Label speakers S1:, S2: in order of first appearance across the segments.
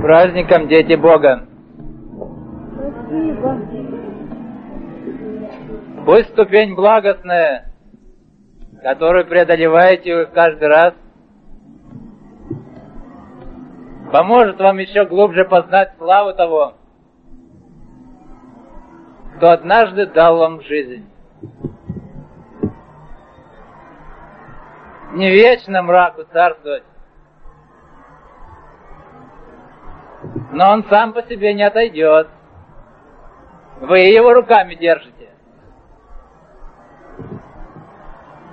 S1: праздником, дети Бога!
S2: Спасибо.
S1: Пусть ступень благостная, которую преодолеваете вы каждый раз, поможет вам еще глубже познать славу того, кто однажды дал вам жизнь. Не вечно мраку царствовать, но он сам по себе не отойдет. Вы его руками держите.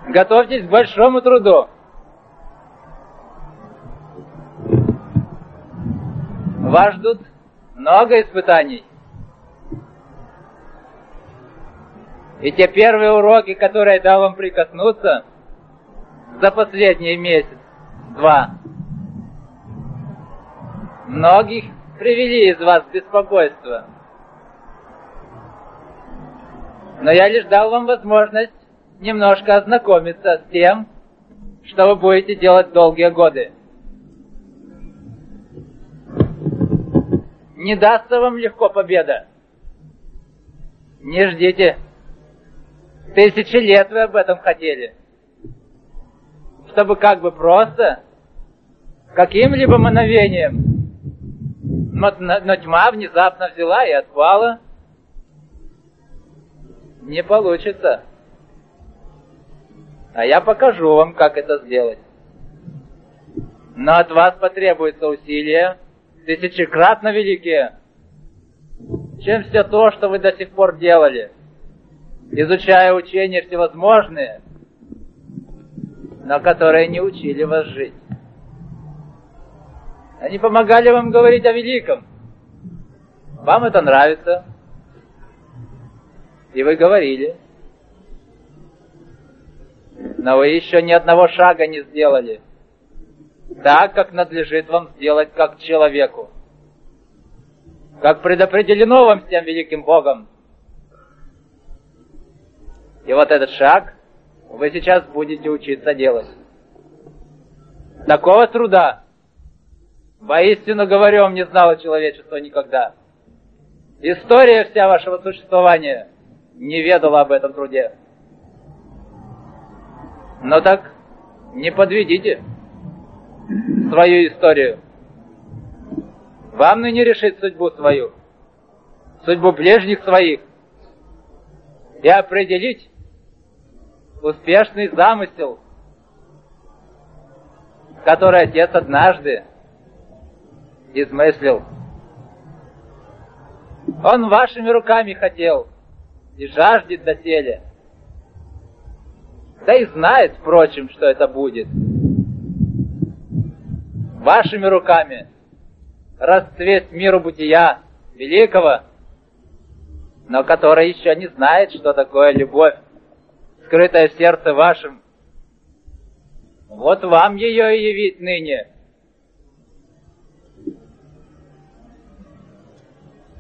S1: Готовьтесь к большому труду. Вас ждут много испытаний. И те первые уроки, которые я дал вам прикоснуться за последний месяц, два, многих привели из вас беспокойство. Но я лишь дал вам возможность немножко ознакомиться с тем, что вы будете делать долгие годы. Не дастся вам легко победа. Не ждите. Тысячи лет вы об этом хотели. Чтобы как бы просто, каким-либо мановением, но, но, но тьма внезапно взяла и отпала. Не получится. А я покажу вам, как это сделать. Но от вас потребуется усилия тысячекратно великие, чем все то, что вы до сих пор делали, изучая учения всевозможные, но которые не учили вас жить. Они помогали вам говорить о великом. Вам это нравится. И вы говорили. Но вы еще ни одного шага не сделали. Так, как надлежит вам сделать как человеку. Как предопределено вам всем великим Богом. И вот этот шаг вы сейчас будете учиться делать. Такого труда, воистину говорю вам, не знало человечество никогда. История вся вашего существования не ведала об этом труде. Но так не подведите свою историю. Вам ныне решить судьбу свою, судьбу ближних своих и определить успешный замысел, который Отец однажды измыслил. Он вашими руками хотел и жаждет доселе. Да и знает, впрочем, что это будет. Вашими руками расцвет миру бытия великого, но который еще не знает, что такое любовь, скрытая сердце вашем. Вот вам ее и явить ныне.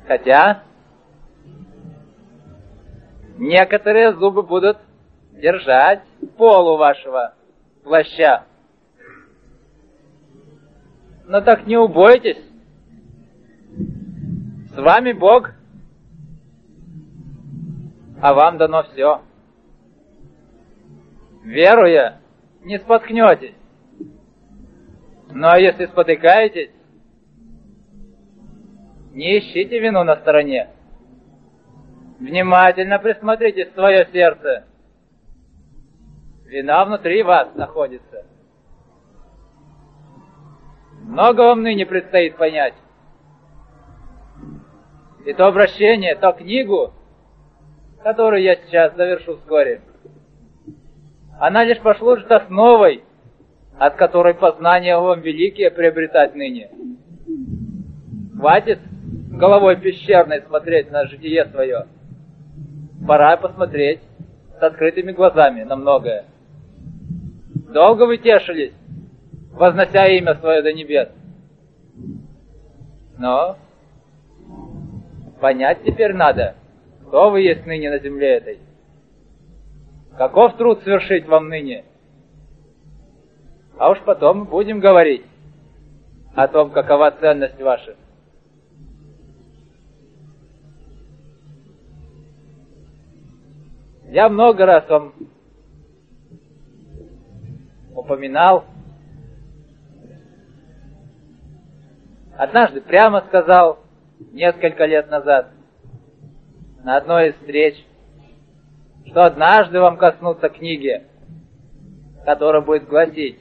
S1: Хотя некоторые зубы будут держать полу вашего плаща. Но так не убойтесь. С вами Бог, а вам дано все. Веруя, не споткнетесь. Но если спотыкаетесь, не ищите вину на стороне. Внимательно присмотритесь в свое сердце. Вина внутри вас находится. Много вам ныне предстоит понять. И то обращение, то книгу, которую я сейчас завершу вскоре, она лишь послужит основой, от которой познания вам великие приобретать ныне. Хватит головой пещерной смотреть на житие свое. Пора посмотреть с открытыми глазами на многое. Долго вы тешились, вознося имя свое до небес. Но понять теперь надо, кто вы есть ныне на земле этой. Каков труд совершить вам ныне? А уж потом будем говорить о том, какова ценность ваша. Я много раз вам упоминал, однажды прямо сказал, несколько лет назад, на одной из встреч, что однажды вам коснутся книги, которая будет гласить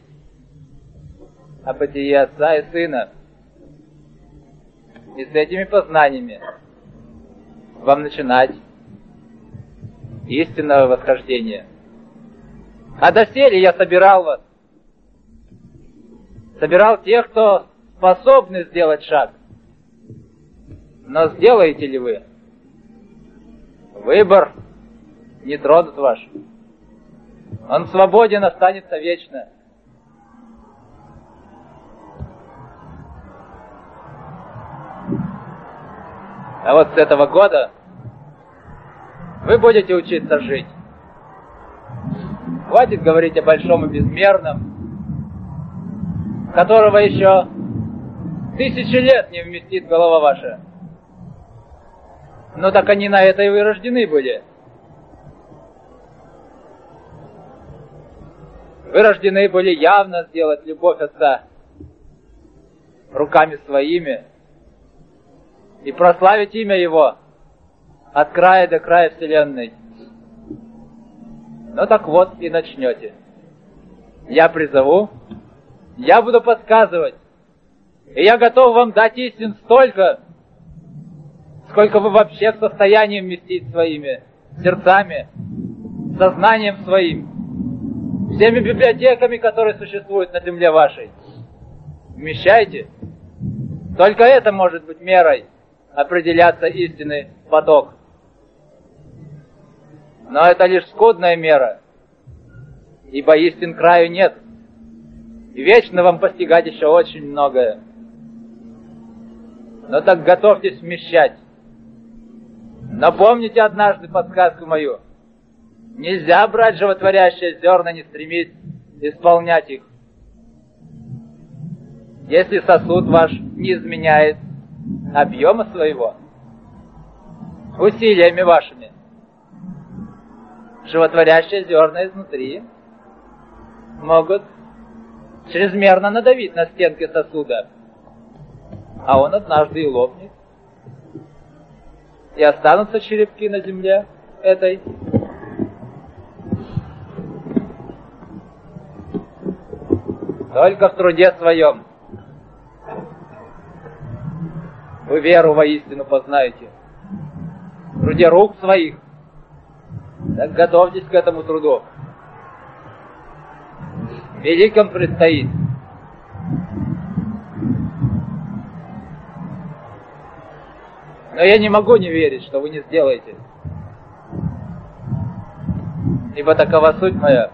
S1: о бытии отца и сына. И с этими познаниями вам начинать истинного восхождения. А доселе я собирал вас. Собирал тех, кто способны сделать шаг. Но сделаете ли вы? Выбор не тронут ваш. Он свободен, останется вечно. А вот с этого года вы будете учиться жить. Хватит говорить о большом и безмерном, которого еще тысячи лет не вместит голова ваша. Но так они на это и вы рождены были. Вы рождены были явно сделать любовь Отца руками своими и прославить имя Его от края до края Вселенной. Ну так вот и начнете. Я призову, я буду подсказывать, и я готов вам дать истин столько, сколько вы вообще в состоянии вместить своими сердцами, сознанием своим, всеми библиотеками, которые существуют на земле вашей. Вмещайте. Только это может быть мерой определяться истинный поток. Но это лишь скудная мера, ибо истин краю нет. Вечно вам постигать еще очень многое. Но так готовьтесь вмещать. Напомните однажды подсказку мою. Нельзя брать животворящие зерна, не стремить исполнять их. Если сосуд ваш не изменяет объема своего, усилиями вашими, животворящие зерна изнутри могут чрезмерно надавить на стенки сосуда, а он однажды и лопнет. И останутся черепки на земле этой. Только в труде своем вы веру воистину познаете. В труде рук своих так готовьтесь к этому труду. Великом предстоит. Но я не могу не верить, что вы не сделаете. Ибо такова суть моя.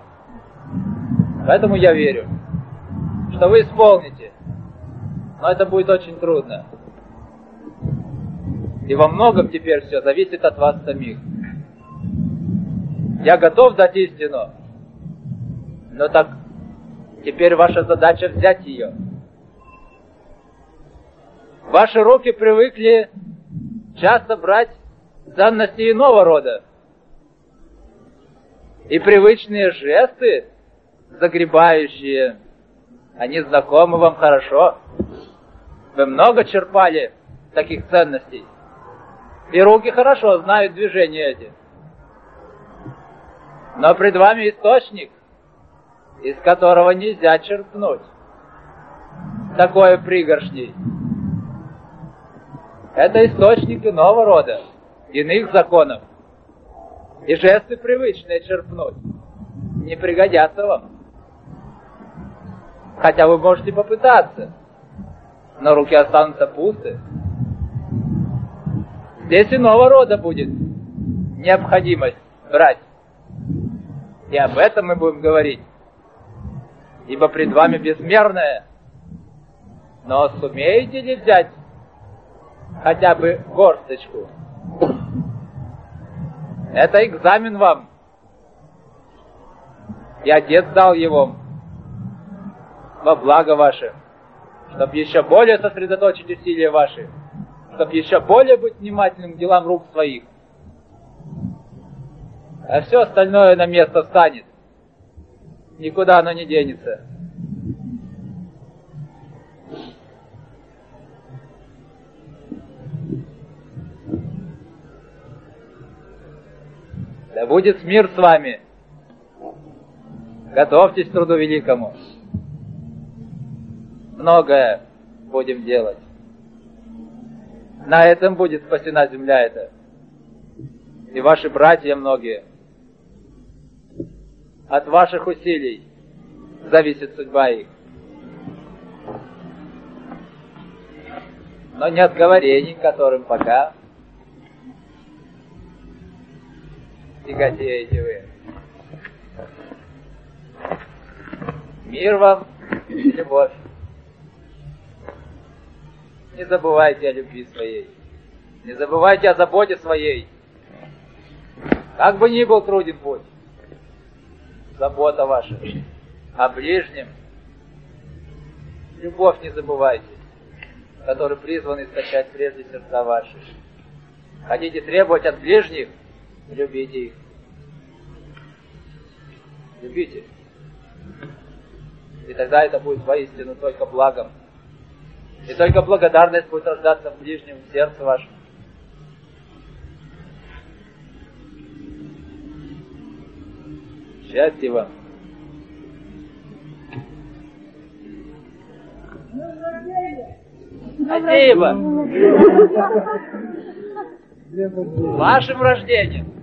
S1: Поэтому я верю, что вы исполните. Но это будет очень трудно. И во многом теперь все зависит от вас самих. Я готов дать истину. Но так теперь ваша задача взять ее. Ваши руки привыкли часто брать ценности иного рода. И привычные жесты, загребающие, они знакомы вам хорошо. Вы много черпали таких ценностей. И руки хорошо знают движения эти. Но пред вами источник, из которого нельзя черпнуть такое пригоршней. Это источник иного рода, иных законов. И жесты привычные черпнуть не пригодятся вам. Хотя вы можете попытаться, но руки останутся пусты. Здесь иного рода будет необходимость брать. И об этом мы будем говорить. Ибо пред вами безмерное. Но сумеете ли взять хотя бы горсточку? Это экзамен вам. И Отец дал его во благо ваше, чтобы еще более сосредоточить усилия ваши, чтобы еще более быть внимательным к делам рук своих. А все остальное на место встанет. Никуда оно не денется. Да будет мир с вами. Готовьтесь к труду великому. Многое будем делать. На этом будет спасена земля эта. И ваши братья многие. От ваших усилий зависит судьба их. Но не от говорений, которым пока тяготеете вы. Мир вам и любовь. Не забывайте о любви своей. Не забывайте о заботе своей. Как бы ни был труден путь, забота ваша о ближнем, любовь не забывайте, который призван источать прежде сердца ваши. Хотите требовать от ближних, любите их. Любите. И тогда это будет воистину только благом. И только благодарность будет рождаться в ближнем сердце вашем. Счастья вам! Спасибо! Вашим рождением!